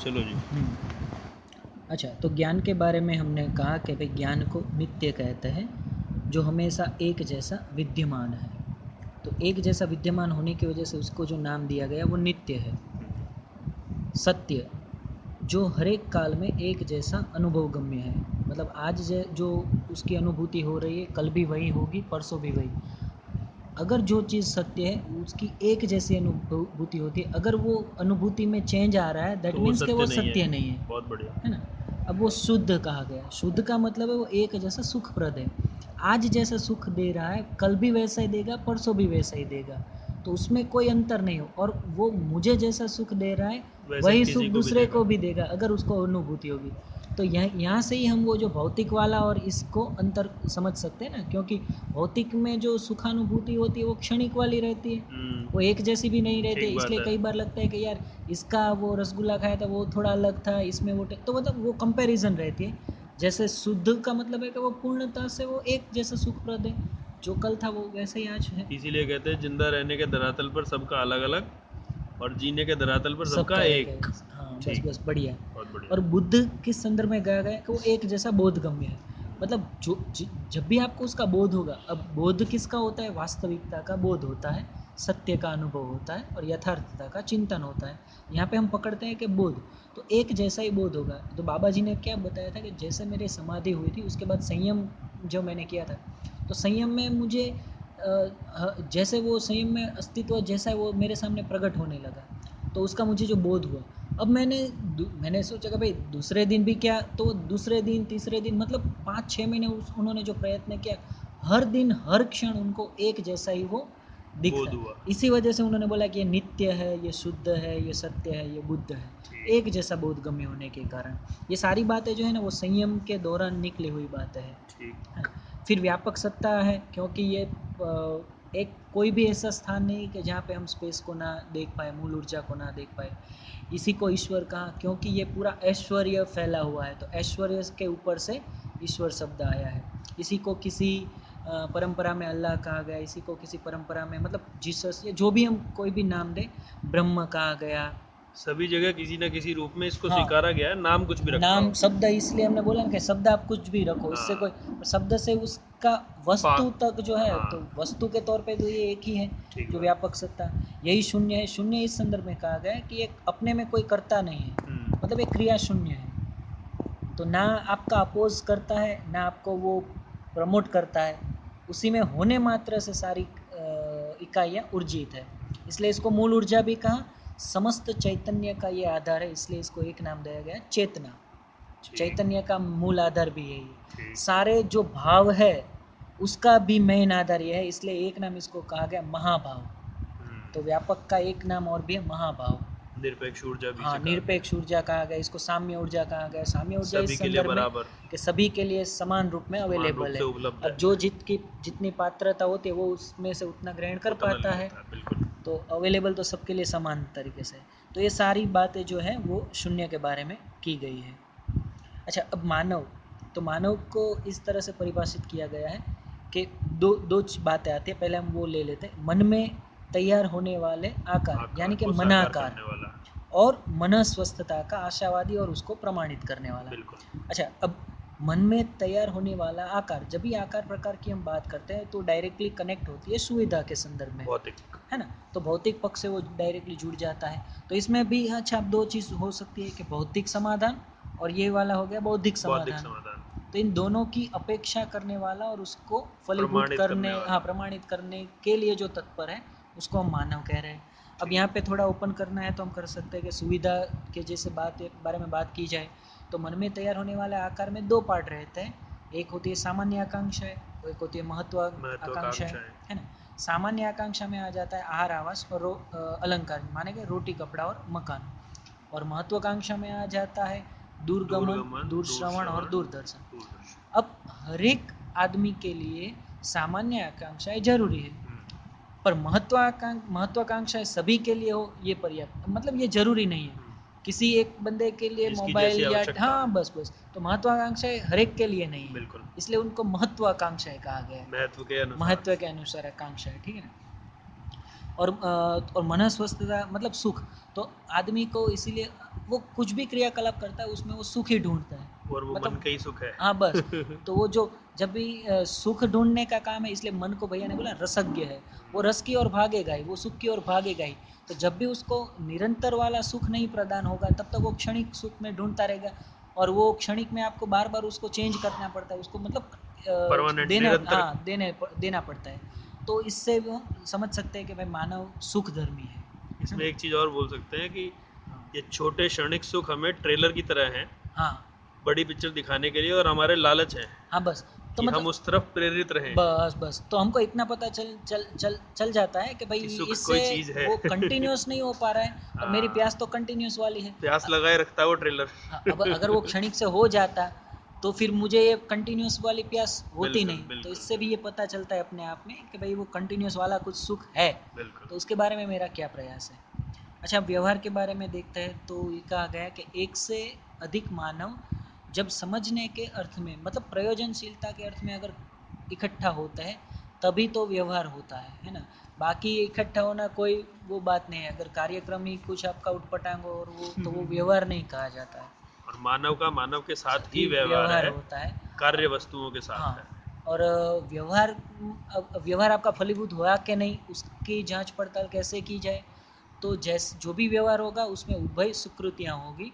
चलो जी। हम्म। अच्छा तो ज्ञान के बारे में हमने कहा कि भाई ज्ञान को नित्य कहते हैं, जो हमेशा एक जैसा विद्यमान है। तो एक जैसा विद्यमान होने की वजह से उसको जो नाम दिया गया, वो नित्य है। सत्य, जो हर एक काल में एक जैसा अनुभव गम्य है। मतलब आज जो उसकी अनुभूति हो रही है, कल भी वही होगी, परसों भी वही। अगर जो चीज़ सत्य है उसकी एक जैसी अनुभूति होती है अगर वो अनुभूति में चेंज आ रहा है दैट मीन्स कि वो सत्य नहीं है। बहुत बढ़िया। है ना? अब वो शुद्ध कहा गया शुद्ध का मतलब है वो एक जैसा सुखप्रद है। आज जैसा सुख दे रहा है कल भी वैसा ही देगा परसों भी वैसा ही देगा। तो उसमें कोई अंतर नहीं हो। और वो मुझे जैसा सुख दे रहा है वही सुख दूसरे को भी देगा अगर उसको अनुभूति होगी। तो यह यहाँ से ही हम वो जो भौतिक वाला और इसको अंतर समझ सकते हैं ना क्योंकि भौतिक में जो सुखानुभूति होती है वो क्षणिक वाली रहती है। हम्म। वो एक जैसी भी नहीं रहती इसलिए कई बार लगता है कि यार इसका वो रसगुल्ला खाया था वो थोड़ा अलग था इसमें वो तो मतलब वो कंपेरिजन रहती है। जैसे शुद्ध का मतलब है कि वो पूर्णता से वो एक जैसा सुखप्रद है जो कल था वो वैसे ही आज है। इसीलिए कहते हैं ज़िंदा रहने के धरातल पर सबका अलग अलग और जीने के धरातल पर सबका एक। हाँ। बस बस बढ़िया और बुद्ध किस संदर्भ में गया गया कि वो एक जैसा बोध गम्य है। मतलब जो जब भी आपको उसका बोध होगा अब बोध किसका होता है? वास्तविकता का बोध होता है सत्य का अनुभव होता है और यथार्थता का चिंतन होता है। यहाँ पे हम पकड़ते हैं कि बोध। तो एक जैसा ही बोध होगा। तो बाबा जी ने क्या बताया था कि जैसे मेरी समाधि हुई थी उसके बाद संयम जो मैंने किया था तो संयम में मुझे जैसे वो संयम में अस्तित्व जैसा वो मेरे सामने प्रकट होने लगा तो उसका मुझे जो बोध हुआ अब मैंने मैंने सोचा कि भाई दूसरे दिन भी क्या तो दूसरे दिन तीसरे दिन मतलब पाँच छः महीने उस उन्होंने जो प्रयत्न किया हर दिन हर क्षण उनको एक जैसा ही वो दिखता इसी वजह से उन्होंने बोला कि ये नित्य है ये शुद्ध है ये सत्य है ये बुद्ध है। एक जैसा बोधगम्य होने के कारण। ये सारी बातें जो है ना वो संयम के दौरान निकली हुई बातें हैं। फिर व्यापक सत्ता है क्योंकि ये एक कोई भी ऐसा स्थान नहीं कि जहाँ पे हम स्पेस को ना देख पाए मूल ऊर्जा को ना देख पाए। इसी को ईश्वर कहा, क्योंकि ये पूरा ऐश्वर्य फैला हुआ है। तो ऐश्वर्य के ऊपर से ईश्वर शब्द आया है। इसी को किसी परंपरा में अल्लाह कहा गया, इसी को किसी परंपरा में मतलब जीसस या जो भी हम कोई भी नाम दें, ब्रह्म कहा गया सभी जगह किसी न किसी रूप में इसको हाँ, स्वीकारा गया है नाम कुछ भी रखा नाम शब्द इसलिए हमने बोला कि शब्द आप कुछ भी रखो हाँ, इससे कोई शब्द से उसका वस्तु तक जो है हाँ, तो वस्तु के तौर पे तो ये एक ही है जो व्यापक सत्ता। यही शून्य है शून्य इस संदर्भ में कहा गया है कि एक अपने में कोई करता नहीं है। हम्म। मतलब एक क्रिया शून्य है। तो ना आपका अपोज करता है ना आपको वो प्रमोट करता है। उसी में होने मात्र से सारी इकाइयाँ ऊर्जित है। इसलिए इसको मूल ऊर्जा भी कहा समस्त चैतन्य का ये आधार है इसलिए इसको एक नाम दिया गया चेतना। चैतन्य का मूल आधार भी यही सारे जो भाव है उसका भी मेन आधार यह है इसलिए एक नाम इसको कहा गया महाभाव। हम्म। तो व्यापक का एक नाम और भी है महाभाव। निरपेक्ष ऊर्जा भी हाँ निरपेक्ष ऊर्जा कहा गया इसको साम्य ऊर्जा कहा गया। साम्य ऊर्जा इस संदर्भ में कि सभी के लिए समान रूप में अवेलेबल है। अब जो जित की जितनी पात्रता होती है वो उसमें से उतना ग्रहण कर पाता है। तो अवेलेबल तो सबके लिए समान तरीके से। तो ये सारी बातें जो है वो शून्य के बारे में की गई है। अच्छा अब मानव तो मानव को इस तरह से परिभाषित किया गया है कि दो दो बातें आती है। पहले हम वो ले लेते हैं। मन में तैयार होने वाले आकार यानी कि मनाकार। और मन स्वस्थता का आशावादी और उसको प्रमाणित करने वाला। अच्छा अब मन में तैयार होने वाला आकार जब भी आकार प्रकार की हम बात करते हैं तो डायरेक्टली कनेक्ट होती है सुविधा के संदर्भ में। है ना? तो भौतिक पक्ष से वो डायरेक्टली जुड़ जाता है। तो इसमें भी अच्छा दो चीज़ हो सकती है कि भौतिक समाधान और ये वाला हो गया बौद्धिक समाधान। तो इन दोनों की अपेक्षा करने वाला और उसको फलीभूत करने हाँ प्रमाणित करने के लिए जो तत्पर है उसको हम मानव कह रहे हैं। अब यहाँ पे थोड़ा ओपन करना है तो हम कर सकते हैं कि सुविधा के जैसे बात बारे में बात की जाए तो मन में तैयार होने वाले आकार में दो पार्ट रहते हैं। एक होती है सामान्य आकांक्षा है एक होती है महत्व आकांक्षा। है ना? सामान्य आकांक्षा में आ जाता है आहार आवास और अलंकार माने के रोटी कपड़ा और मकान। और महत्वाकांक्षा में आ जाता है दूरगमन दूरश्रवण और दूरदर्शन। अब हर एक आदमी के लिए सामान्य आकांक्षाएँ ज़रूरी है। पर महत्वाकांक्षा महत्वाकांक्षाएँ सभी के लिए हो ये पर्याप्त मतलब ये ज़रूरी नहीं है। किसी एक बंदे के लिए मोबाइल या हाँ बस बस। तो महत्वाकांक्षाएँ हर एक के लिए नहीं बिल्कुल। इसलिए उनको महत्वाकांक्षाएँ कहा गया है। महत्व के अनुसार। महत्व के अनुसार आकांक्षाएँ है ठीक है ना? और और मन स्वस्थता मतलब सुख। तो आदमी को इसीलिए वो कुछ भी क्रियाकलाप करता है उसमें वो सुख ही ढूंढता है। और वो मतलब, मन का ही सुख है। हाँ बस। तो वो जो जब भी सुख ढूँढने का काम है इसलिए मन को भैया ने बोला रसज्ञ है। वो रस की ओर भागेगा ही वो सुख की ओर भागेगा ही। तो जब भी उसको निरंतर वाला सुख नहीं प्रदान होगा तब तक वो क्षणिक सुख में ढूंढता रहेगा। और वो क्षणिक में आपको बार बार उसको चेंज करना पड़ता है उसको मतलब देना हाँ देने देना पड़ता है। तो इससे वो समझ सकते हैं कि भाई मानव सुख धर्मी है इसमें एक चीज़ और बोल सकते हैं कि ये छोटे क्षणिक सुख हमें ट्रेलर की तरह हैं। हाँ। बड़ी पिक्चर दिखाने के लिए और हमारे लालच है हाँ बस। तो मतलब हम उस तरफ़ प्रेरित रहे। बस बस। तो हमको इतना पता चल चल चल चल जाता है कि भाई इससे चीज़ है। वो कंटिन्यूस नहीं हो पा रहा है। और मेरी। प्यास तो कंटिन्यूस वाली है। प्यास लगाए रखता है वो ट्रेलर हाँ, अब अगर वो क्षणिक से हो जाता तो फिर मुझे ये कंटिन्यूस वाली प्यास होती नहीं। तो इससे भी ये पता चलता है अपने आप में कि भाई वो कंटिन्यूस वाला कुछ सुख है। तो उसके बारे में मेरा क्या प्रयास है? अच्छा व्यवहार के बारे में देखते हैं तो ये कहा गया कि एक से अधिक मानव जब समझने के अर्थ में मतलब प्रयोजनशीलता के अर्थ में अगर इकट्ठा होता है तभी तो व्यवहार होता है है ना? बाकी इकट्ठा होना कोई वो बात नहीं है। अगर कार्यक्रम ही कुछ आपका उठपटांग और वो तो वो व्यवहार नहीं कहा जाता है। और मानव का मानव के साथ ही व्यवहार होता है। कार्य वस्तुओं के साथ हाँ, है। और व्यवहार व्यवहार आपका फलीभूत हुआ कि नहीं उसकी जाँच पड़ताल कैसे की जाए? तो जैसे जो भी व्यवहार होगा उसमें उभय सुकृतियाँ होगी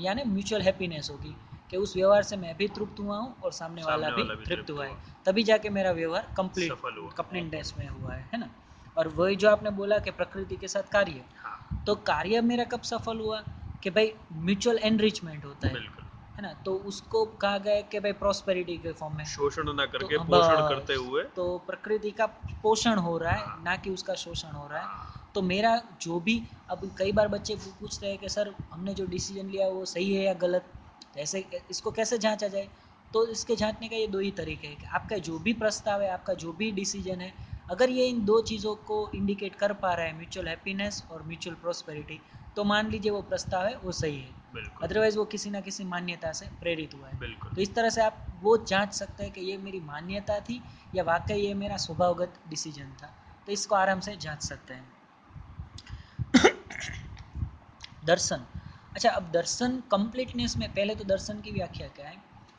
यानी म्यूचुअल हैप्पीनेस होगी। कि उस व्यवहार से मैं भी तृप्त हुआ हूँ और सामने, सामने वाला, वाला भी तृप्त हुआ है। तभी जाके मेरा व्यवहार कंप्लीट कंप्लीटनेस में हुआ है है ना? और वही जो आपने बोला कि प्रकृति के साथ कार्य। हाँ। तो कार्य मेरा कब सफल हुआ? कि भाई म्यूचुअल एनरिचमेंट होता है है ना? तो उसको कहा गया कि भाई प्रॉस्पेरिटी के फॉर्म में। शोषण ना करके तो, पोषण करते हुए। तो प्रकृति का पोषण हो रहा है हाँ। ना कि उसका शोषण हो रहा है। हाँ। तो मेरा जो भी अब कई बार बच्चे पूछते हैं कि सर हमने जो डिसीज़न लिया वो सही है या गलत? ऐसे इसको कैसे जांचा जाए? तो इसके जांचने का ये दो ही तरीके हैं कि आपका जो भी प्रस्ताव है आपका जो भी डिसीज़न है अगर ये इन दो चीज़ों को इंडिकेट कर पा रहा है म्यूचुअल हैप्पीनेस और म्यूचुअल प्रॉस्पेरिटी तो मान लीजिए वो प्रस्ताव है वो सही है। अदरवाइज़ वो किसी ना किसी मान्यता से प्रेरित हुआ है। तो इस तरह से आप वो जाँच सकते हैं कि ये मेरी मान्यता थी या वाकई ये मेरा स्वभावगत डिसीज़न था। तो इसको आराम से जाँच सकते हैं। दर्शन। अच्छा अब दर्शन कंप्लीटनेस में पहले तो दर्शन की व्याख्या क्या है?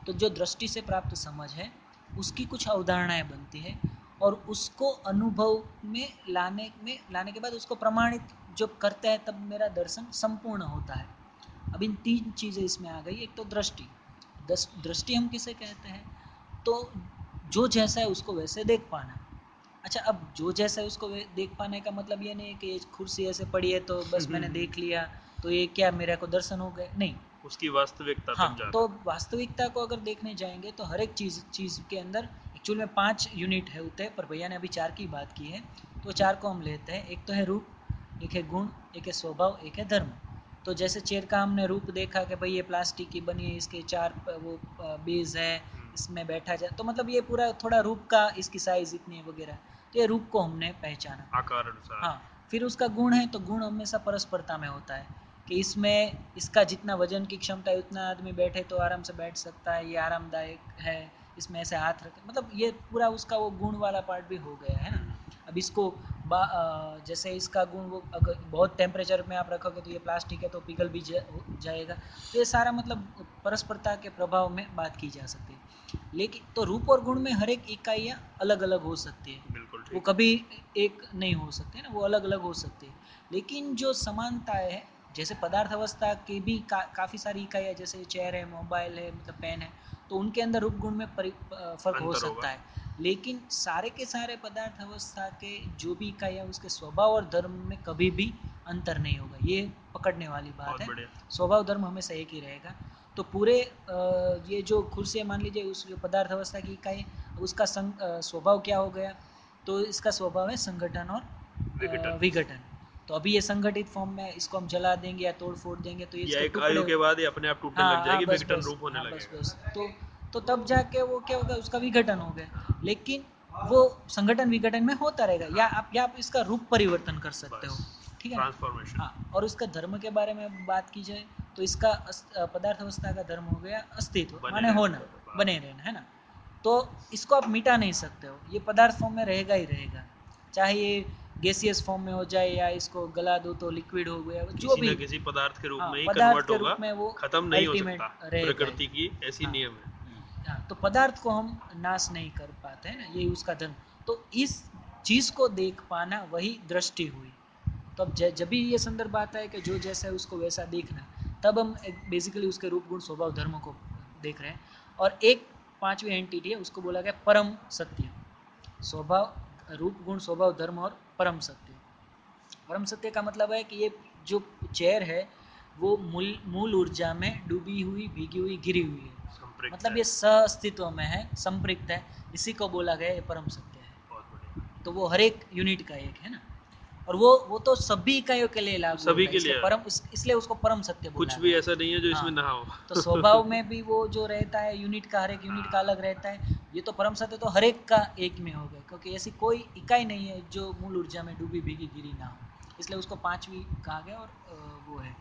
तो जो दृष्टि से प्राप्त समझ है उसकी कुछ अवधारणाएँ बनती है और उसको अनुभव में लाने में लाने के बाद उसको प्रमाणित जब करते हैं तब मेरा दर्शन संपूर्ण होता है। अब इन तीन चीज़ें इसमें आ गई। एक तो दृष्टि। दृष्टि हम किसे कहते हैं? तो जो जैसा है उसको वैसे देख पाना। अच्छा अब जो जैसा है उसको देख पाने का मतलब ये नहीं है कि कुर्सी ऐसे पड़ी है तो बस मैंने देख लिया। तो ये क्या मेरे को दर्शन हो गए? नहीं। उसकी वास्तविकता हाँ तो वास्तविकता को अगर देखने जाएँगे तो हर एक चीज़ चीज़ के अंदर एक्चुअल में पाँच यूनिट है होते हैं पर भैया ने अभी चार की बात की है। तो चार को हम लेते हैं। एक तो है रूप एक है गुण एक है स्वभाव एक है धर्म। तो जैसे चेयर का हमने रूप देखा कि भाई ये प्लास्टिक की बनी है इसके चार वो बेज है इसमें बैठा जाए तो मतलब ये पूरा थोड़ा रूप का इसकी साइज़ इतनी है वगैरह। तो ये रूप को हमने पहचाना। आकार हाँ फिर उसका गुण है तो गुण हमेशा परस्परता में होता है। कि इसमें इसका जितना वज़न की क्षमता है उतना आदमी बैठे तो आराम से बैठ सकता है ये आरामदायक है इसमें ऐसे हाथ रखे मतलब ये पूरा उसका वो गुण वाला पार्ट भी हो गया है ना? अब इसको जैसे इसका गुण वो अगर बहुत टेम्परेचर में आप रखोगे तो ये प्लास्टिक है तो पिघल भी जा, जाएगा। तो ये सारा मतलब परस्परता के प्रभाव में बात की जा सकती है। लेकिन तो रूप और गुण में हर एक इकाइयाँ अलग अलग हो सकती है। बिल्कुल वो कभी एक नहीं हो सकते ना वो अलग अलग हो सकते हैं। लेकिन जो समानताएँ है जैसे पदार्थ अवस्था की भी का, काफ़ी सारी इकाइयाँ जैसे चेयर है मोबाइल है मतलब पेन है तो उनके अंदर रूप गुण में फ़र्क हो सकता है। लेकिन सारे के सारे पदार्थ अवस्था के जो भी इकाइयाँ उसके स्वभाव और धर्म में कभी भी अंतर नहीं होगा। ये पकड़ने वाली बात है। स्वभाव धर्म हमेशा एक ही रहेगा। तो पूरे ये जो खुर्सी मान लीजिए उस जो पदार्थ अवस्था की इकाई उसका स्वभाव क्या हो गया? तो इसका स्वभाव है संगठन और विघटन। तो अभी ये संगठित फॉर्म में इसको हम जला देंगे या तोड़ फोड़ देंगे तो ये एक आयु के बाद ये अपने आप टूटने हाँ, लग जाएगी हाँ, विघटन रूप होने हाँ, लगेगा। बस, बस, तो तो तब जाके वो क्या होगा उसका विघटन हो गया। लेकिन वो संगठन विघटन में होता रहेगा या आप या आप इसका रूप परिवर्तन कर सकते हो ठीक है? ट्रांसफॉर्मेशन हाँ और उसका धर्म के बारे में बात की जाए तो इसका पदार्थ अवस्था का धर्म हो गया अस्तित्व माने होना बने रहना है ना? तो इसको आप मिटा नहीं सकते हो ये पदार्थ फॉर्म में रहेगा ही रहेगा। चाहे ये गैसियस फॉर्म में हो जाए या इसको गला दो तो लिक्विड हो गया जो भी। किसी पदार्थ के रूप हाँ, में ही कन्वर्ट होगा में वो खत्म नहीं हो सकता। प्रकृति की ऐसी हाँ, नियम है। हाँ, तो पदार्थ को हम नाश नहीं कर पाते हैं ना यही उसका धर्म। तो इस चीज़ को देख पाना वही दृष्टि हुई। तो अब जब भी ये संदर्भ आता है कि जो जैसा है उसको वैसा देखना तब हम बेसिकली उसके रूप गुण स्वभाव धर्म को देख रहे हैं। और एक पांचवी एंटिटी है उसको बोला गया परम सत्य। स्वभाव रूप गुण स्वभाव धर्म और परम सत्य। परम सत्य का मतलब है कि ये जो चेयर है वो मूल मूल ऊर्जा में डूबी हुई भीगी हुई गिरी हुई है। मतलब ये अस्तित्व में है संप्रक्त है। इसी को बोला गया ये परम सत्य है। तो वो हर एक यूनिट का एक है ना? और वो वो तो सभी इकाइयों के लिए लागू सभी के लिए। परम इसलिए उसको परम सत्य कुछ भी ऐसा नहीं है जो इसमें हाँ, ना हो। तो स्वभाव में भी वो जो रहता है यूनिट का हर एक यूनिट का अलग रहता है ये तो परम सत्य तो हर एक का एक में हो गया क्योंकि ऐसी कोई इकाई नहीं है जो मूल ऊर्जा में डूबी भीगी गिरी ना हो। इसलिए उसको पांचवी कहा गया और वो है।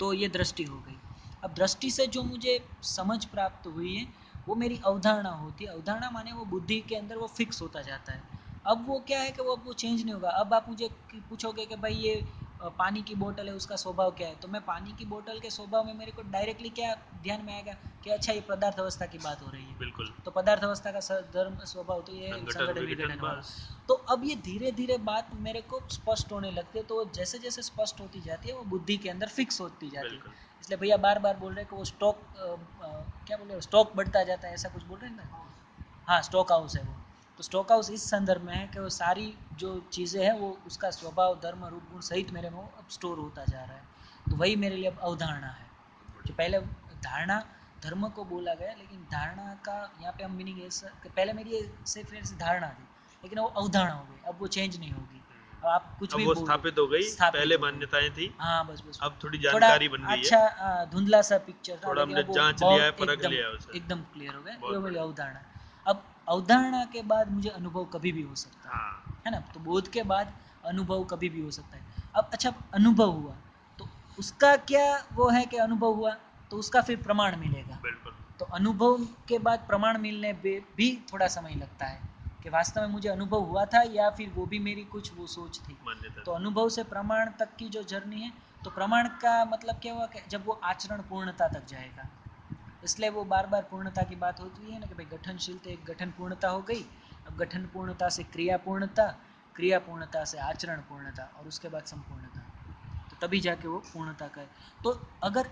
तो ये दृष्टि हो गई। अब दृष्टि से जो मुझे समझ प्राप्त हुई है वो मेरी अवधारणा होती है। अवधारणा माने वो बुद्धि के अंदर वो फिक्स होता जाता है। अब वो क्या है कि वो अब वो चेंज नहीं होगा। अब आप मुझे पूछोगे कि भाई ये पानी की बोतल है उसका स्वभाव क्या है? तो मैं पानी की बोतल के स्वभाव में मेरे को डायरेक्टली क्या ध्यान में आएगा कि अच्छा ये पदार्थ अवस्था की बात हो रही है? बिल्कुल। तो पदार्थ अवस्था का धर्म स्वभाव तो ये संगठन विघटन तो अब ये धीरे धीरे बात मेरे को स्पष्ट होने लगती है तो जैसे जैसे स्पष्ट होती जाती है वो बुद्धि के अंदर फिक्स होती जाती है। इसलिए भैया बार बार बोल रहे हैं कि वो स्टॉक क्या बोल रहे स्टॉक बढ़ता जाता है ऐसा कुछ बोल रहे हैं ना? हाँ स्टॉक हाउस है वो। तो स्टॉक हाउस इस संदर्भ में है कि वो सारी जो चीज़ें हैं वो उसका स्वभाव धर्म रूप गुण सहित मेरे में अब स्टोर होता जा रहा है। तो वही मेरे लिए अब अवधारणा है जो पहले धारणा धर्म को बोला गया लेकिन धारणा का यहाँ पे हम मीनिंग ऐसा कि पहले मेरी सिर्फ़ धारणा थी लेकिन वो अवधारणा हो गई अब वो चेंज नहीं होगी। अब आप कुछ भी वो स्थापित हो गई पहले मान्यताएँ थी हाँ बस बस। अब थोड़ी जानकारी बन गई अच्छा धुंधला सा पिक्चर थोड़ा हमने जाँच लिया है परख लिया है एकदम क्लियर हो गया वो मेरी अवधारणा अब अवधारणा के बाद मुझे अनुभव कभी भी हो सकता है। हाँ। है ना? तो बोध के बाद अनुभव कभी भी हो सकता है। अब अच्छा अनुभव हुआ तो उसका क्या वो है कि अनुभव हुआ तो उसका फिर प्रमाण मिलेगा। तो अनुभव के बाद प्रमाण मिलने पे भी थोड़ा समय लगता है कि वास्तव में मुझे अनुभव हुआ था या फिर वो भी मेरी कुछ वो सोच थी। तो अनुभव से प्रमाण तक की जो जर्नी है तो प्रमाण का मतलब क्या हुआ कि जब वो आचरण पूर्णता तक जाएगा इसलिए वो बार बार पूर्णता की बात होती है ना कि भाई गठनशीलता एक गठन पूर्णता हो गई। अब गठन पूर्णता से क्रिया पूर्णता क्रिया पूर्णता से आचरण पूर्णता और उसके बाद संपूर्णता। तो तभी जाके वो पूर्णता का तो अगर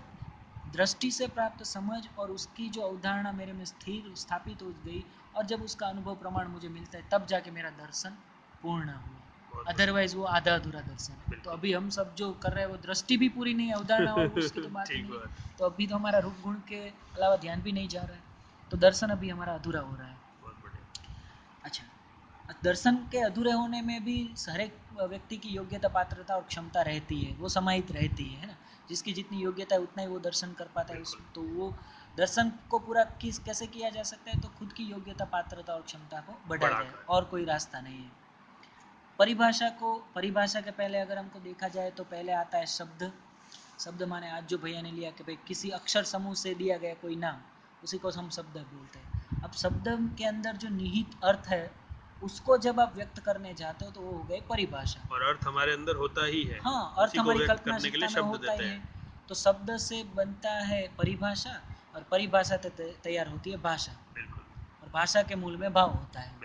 दृष्टि से प्राप्त समझ और उसकी जो अवधारणा मेरे में स्थिर, स्थापित हो गई और जब उसका अनुभव प्रमाण मुझे मिलता है, तब जाके मेरा दर्शन पूर्ण हुआ। अदरवाइज़ वो आधा अधूरा दर्शन है। तो अभी हम सब जो कर रहे हैं वो दृष्टि भी पूरी नहीं है अवधारणा और उसकी तो बात नहीं तो अभी तो हमारा रूप गुण के अलावा ध्यान भी नहीं जा रहा है। तो दर्शन अभी हमारा अधूरा हो रहा है। अच्छा दर्शन के अधूरे होने में भी हर एक व्यक्ति की योग्यता पात्रता और क्षमता रहती है वो समाहित रहती है ना? जिसकी जितनी योग्यता है उतना ही वो दर्शन कर पाता है उसमें तो वो दर्शन को पूरा किस कैसे किया जा सकता है? तो खुद की योग्यता पात्रता और क्षमता को बढ़ाया जाए और कोई रास्ता नहीं है। परिभाषा को परिभाषा के पहले अगर हमको देखा जाए तो पहले आता है शब्द। शब्द माने आज जो भैया ने लिया कि भाई किसी अक्षर समूह से दिया गया कोई नाम उसी को हम शब्द बोलते हैं। अब शब्द के अंदर जो निहित अर्थ है उसको जब आप व्यक्त करने जाते हो तो वो हो गए परिभाषा। और अर्थ हमारे अंदर होता ही है। हाँ अर्थ हमारी कल्पना में होता ही है। तो शब्द से बनता है परिभाषा और परिभाषा तैयार होती है भाषा। और भाषा के मूल में भाव होता है।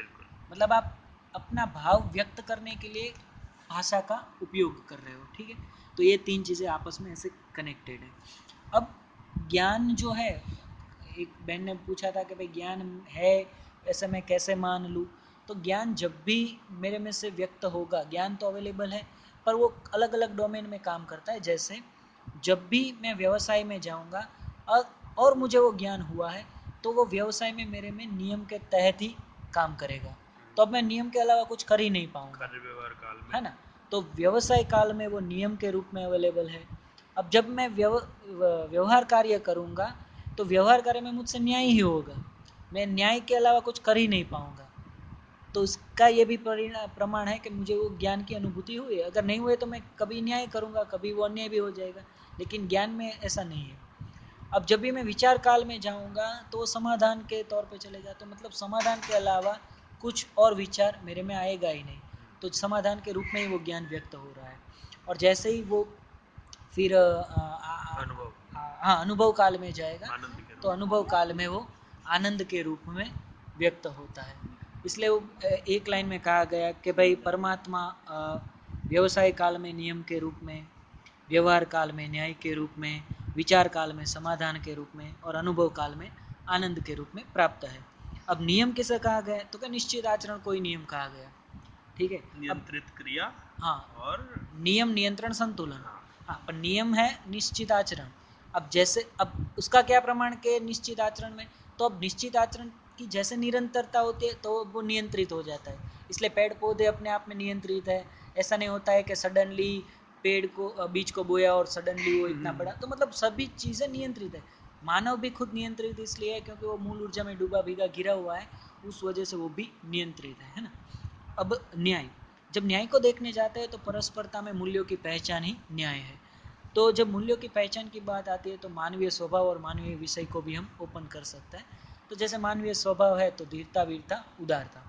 मतलब आप अपना भाव व्यक्त करने के लिए भाषा का उपयोग कर रहे हो, ठीक है? तो ये तीन चीज़ें आपस में ऐसे कनेक्टेड है। अब ज्ञान जो है, एक बहन ने पूछा था कि भाई ज्ञान है, ऐसे मैं कैसे मान लूँ? तो ज्ञान जब भी मेरे में से व्यक्त होगा, ज्ञान तो अवेलेबल है, पर वो अलग अलग डोमेन में काम करता है। जैसे जब भी मैं व्यवसाय में जाऊँगा और मुझे वो ज्ञान हुआ है तो वो व्यवसाय में मेरे में नियम के तहत ही काम करेगा। तो अब मैं नियम के अलावा कुछ कर ही नहीं पाऊँगा। है ना? तो व्यवसाय काल में वो नियम के रूप में अवेलेबल है। अब जब मैं व्यवहार कार्य करूँगा तो व्यवहार कार्य में मुझसे न्याय ही होगा। मैं न्याय के अलावा कुछ कर ही नहीं पाऊँगा। तो इसका ये भी प्रमाण है कि मुझे वो ज्ञान की अनुभूति हुई। अगर नहीं हुए तो मैं कभी न्याय करूँगा कभी वो अन्याय भी हो जाएगा। लेकिन ज्ञान में ऐसा नहीं है। अब जब भी मैं विचार काल में जाऊँगा तो समाधान के तौर पे चले जाते तो मतलब समाधान के अलावा कुछ और विचार मेरे में आएगा ही नहीं। तो समाधान के रूप में ही वो ज्ञान व्यक्त हो रहा है। और जैसे ही वो फिर अनुभव। हाँ अनुभव काल में जाएगा तो अनुभव काल में वो आनंद के रूप में व्यक्त होता है। इसलिए वो एक लाइन में कहा गया कि भाई परमात्मा व्यवसाय काल में नियम के रूप में व्यवहार काल में न्याय के रूप में विचार काल में समाधान के रूप में और अनुभव काल में आनंद के रूप में प्राप्त है। अब नियम किसे कहा गया तो क्या निश्चित आचरण कोई नियम कहा गया। ठीक है? नियंत्रित क्रिया हाँ। और नियम नियंत्रण संतुलन। हाँ, पर नियम है निश्चित आचरण। अब जैसे अब उसका क्या प्रमाण के निश्चित आचरण में? तो अब निश्चित आचरण की जैसे निरंतरता होती है तो वो नियंत्रित हो जाता है। इसलिए पेड़ पौधे अपने आप में नियंत्रित है। ऐसा नहीं होता है कि सडनली पेड़ को बीज को बोया और सडनली वो इतना हम्म। बड़ा। तो मतलब सभी चीज़ें नियंत्रित है। मानव भी खुद नियंत्रित इसलिए है क्योंकि वो मूल ऊर्जा में डूबा भीगा गिरा हुआ है, उस वजह से वो भी नियंत्रित है है ना? अब न्याय। जब न्याय को देखने जाते हैं तो परस्परता में मूल्यों की पहचान ही न्याय है। तो जब मूल्यों की पहचान की बात आती है तो मानवीय स्वभाव और मानवीय विषय को भी हम ओपन कर सकते हैं। तो जैसे मानवीय स्वभाव है तो धीरता, वीरता, उदारता।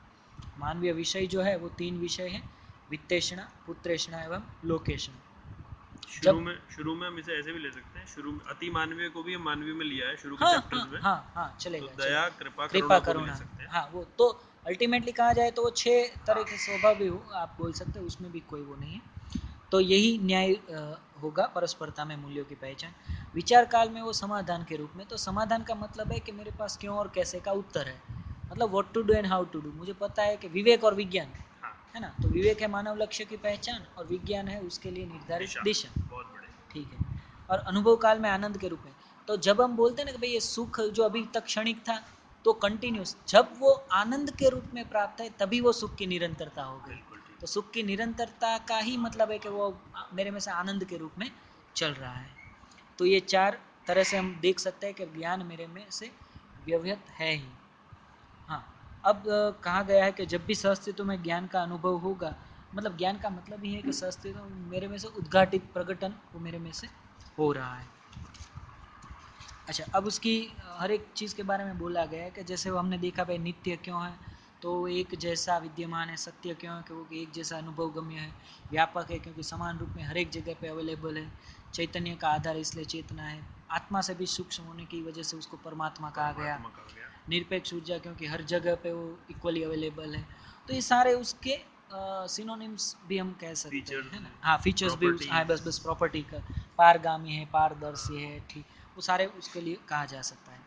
मानवीय विषय जो है वो तीन विषय है, वित्तेषणा, पुत्रेषणा एवं लोकेशना शुरू में शुरू में हम इसे ऐसे भी ले सकते हैं। शुरू में अति मानवीय को भी हम मानवीय में लिया है शुरू के हाँ, चैप्टर्स हाँ, में। हाँ हाँ चलेगा तो दया कृपा कृपा करुणा हाँ। वो तो अल्टीमेटली कहा जाए तो वो छह तरह के स्वभाव भी हो आप बोल सकते हैं उसमें भी कोई वो नहीं है। तो यही न्याय होगा परस्परता में मूल्यों की पहचान। विचार काल में वो समाधान के रूप में तो समाधान का मतलब है कि मेरे पास क्यों और कैसे का उत्तर है। मतलब what to do and how to do मुझे पता है कि विवेक और विज्ञान। है ना? तो विवेक है मानव लक्ष्य की पहचान और विज्ञान है उसके लिए निर्धारित दिशा। ठीक है। और अनुभव काल में आनंद के रूप में। तो जब हम बोलते हैं ना कि भाई ये सुख जो अभी तक क्षणिक था तो कंटिन्यूस जब वो आनंद के रूप में प्राप्त है तभी वो सुख की निरंतरता हो गई। तो सुख की निरंतरता का ही मतलब है कि वो मेरे में से आनंद के रूप में चल रहा है। तो ये चार तरह से हम देख सकते हैं कि ज्ञान मेरे में से व्यवहित है ही हाँ। अब कहा गया है कि जब भी सहस्तित्व में ज्ञान का अनुभव होगा। मतलब ज्ञान का मतलब ही है कि सहस्तित्व मेरे में से उद्घाटित प्रकटन वो मेरे में से हो रहा है। अच्छा अब उसकी हर एक चीज़ के बारे में बोला गया है कि जैसे वो हमने देखा भाई नित्य क्यों है तो एक जैसा विद्यमान है, सत्य क्यों है, क्योंकि एक जैसा अनुभव गम्य है, व्यापक है, क्योंकि समान रूप में हर एक जगह पे अवेलेबल है, चैतन्य का आधार इसलिए चेतना है, आत्मा से भी सूक्ष्म होने की वजह से उसको परमात्मा कहा गया। निरपेक्ष ऊर्जा क्योंकि हर जगह पे वो इक्वली अवेलेबल है। तो ये सारे उसके सिनोनिम्स uh, भी हम कह सकते हैं ना? हाँ फीचर्स भी हाँ बस बस प्रॉपर्टी का। पारगामी है पारदर्शी है ठीक। वो सारे उसके लिए कहा जा सकता है।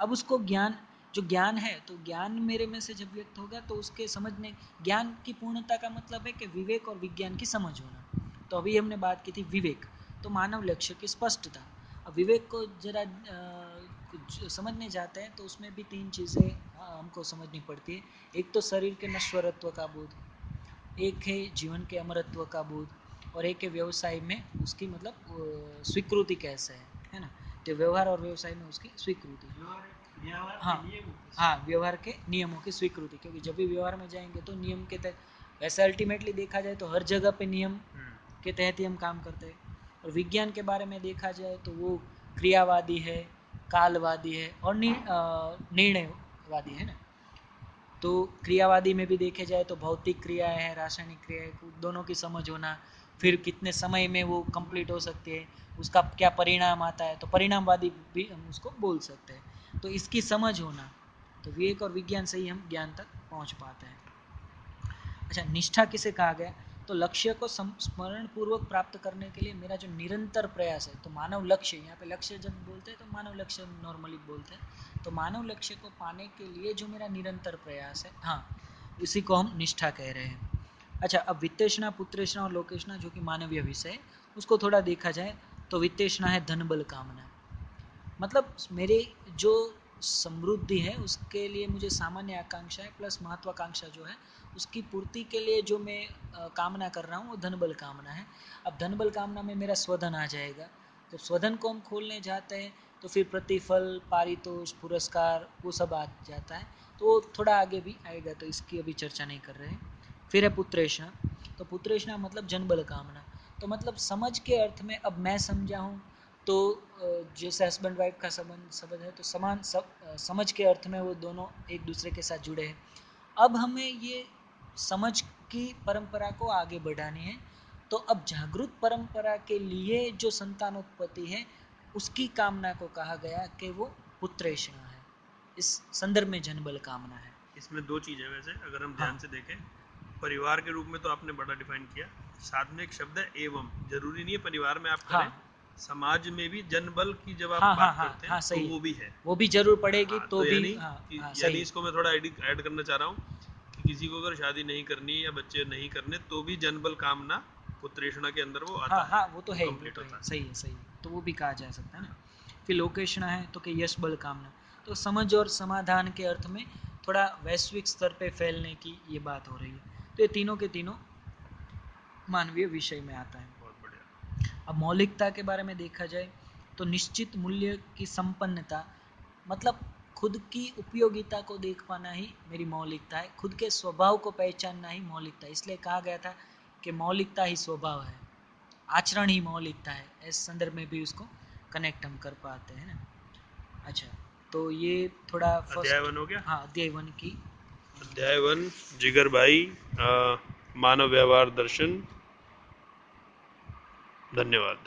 अब उसको ज्ञान जो ज्ञान है तो ज्ञान मेरे में से जब व्यक्त होगा तो उसके समझने ज्ञान की पूर्णता का मतलब है कि विवेक और विज्ञान की समझ होना। तो अभी हमने बात की थी विवेक तो मानव लक्ष्य की स्पष्टता। अब विवेक को जरा समझने जाते हैं तो उसमें भी तीन चीज़ें हमको समझनी पड़ती है। एक तो शरीर के नश्वरत्व का बोध एक है जीवन के अमरत्व का बोध और एक है व्यवसाय में उसकी मतलब स्वीकृति कैसे है है ना? तो व्यवहार और व्यवसाय में उसकी स्वीकृति। हाँ हाँ व्यवहार के नियमों की स्वीकृति क्योंकि जब भी व्यवहार में जाएँगे तो नियम के तहत वैसे अल्टीमेटली देखा जाए तो हर जगह पे नियम हम्म। के तहत ही हम काम करते हैं। और विज्ञान के बारे में देखा जाए तो वो क्रियावादी है कालवादी है और निर्णयवादी है ना। तो क्रियावादी में भी देखे जाए तो भौतिक क्रियाएँ है, रासायनिक क्रियाएँ, दोनों की समझ होना, फिर कितने समय में वो कंप्लीट हो सकती है, उसका क्या परिणाम आता है तो परिणामवादी भी हम उसको बोल सकते हैं। तो इसकी समझ होना तो विवेक और विज्ञान से ही हम ज्ञान तक पहुँच पाते हैं। अच्छा निष्ठा किसे कहा गया? तो लक्ष्य को स्मरण पूर्वक प्राप्त करने के लिए मेरा जो निरंतर प्रयास है तो मानव लक्ष्य, यहाँ पे लक्ष्य जब बोलते हैं तो मानव लक्ष्य नॉर्मली बोलते हैं। तो मानव लक्ष्य को पाने के लिए जो मेरा निरंतर प्रयास है हाँ उसी को हम निष्ठा कह रहे हैं। अच्छा अब वित्तेषणा, पुत्रेषणा और लोकेशना जो कि मानवीय विषय है, उसको थोड़ा देखा जाए तो वित्तेषणा है धन बल कामना। मतलब मेरे जो समृद्धि है, उसके लिए मुझे सामान्य आकांक्षा है प्लस महत्वाकांक्षा जो है, उसकी पूर्ति के लिए जो मैं कामना कर रहा हूँ वो धन बल कामना है। अब धन बल कामना में मेरा स्वधन आ जाएगा। तो स्वधन को हम खोलने जाते हैं तो फिर प्रतिफल, पारितोष, पुरस्कार, वो सब आ जाता है। तो थोड़ा आगे भी आएगा तो इसकी अभी चर्चा नहीं कर रहे हैं। फिर है पुत्रेशना तो पुत्रेशना मतलब जनबल कामना। तो मतलब समझ के अर्थ में अब मैं समझा हूँ तो जैसे हस्बैंड वाइफ का संबंध संबंध है तो समान सब समझ के अर्थ में वो दोनों एक दूसरे के साथ जुड़े हैं। अब हमें ये समझ की परंपरा को आगे बढ़ानी है। तो अब जागृत परंपरा के लिए जो संतानोत्पत्ति है उसकी कामना को कहा गया कि वो पुत्रेषणा है। इस संदर्भ में जनबल कामना है। इसमें दो चीज़ है वैसे अगर हम ध्यान हाँ। से देखें परिवार के रूप में तो आपने बड़ा डिफाइन किया। साथ में एक शब्द है एवं। ज़रूरी नहीं है परिवार में आप करें। हाँ। समाज में भी जनबल की जब आप हाँ, बात हाँ, करते हैं हाँ, तो वो भी है। वो भी ज़रूर पड़ेगी हाँ, तो, तो भी हाँ, हाँ, यानी इसको मैं थोड़ा ऐड करना चाह रहा हूँ कि किसी को अगर शादी नहीं करनी या बच्चे नहीं करने तो भी जनबल कामना पुत्रेषणा के अंदर वो आता हाँ, हाँ, वो तो है कंप्लीट होता है। सही है सही है। तो वो भी कहा जा सकता है ना। फिर लोकेशना है तो कि यश बल कामना। तो समझ और समाधान के अर्थ में थोड़ा वैश्विक स्तर पे फैलने की ये बात हो रही है। तो ये तीनों के तीनों मानवीय विषय में आता है। अब मौलिकता के बारे में देखा जाए तो निश्चित मूल्य की संपन्नता मतलब खुद की उपयोगिता को देख पाना ही मेरी मौलिकता है खुद के स्वभाव को पहचानना ही मौलिकता है। इसलिए कहा गया था कि मौलिकता ही स्वभाव है आचरण ही मौलिकता है। इस संदर्भ में भी उसको कनेक्ट हम कर पाते हैं ना। अच्छा तो ये थोड़ा अध्याय वन हो गया? हाँ अध्याय वन की अध्याय वन जिगर भाई मानव व्यवहार दर्शन। धन्यवाद।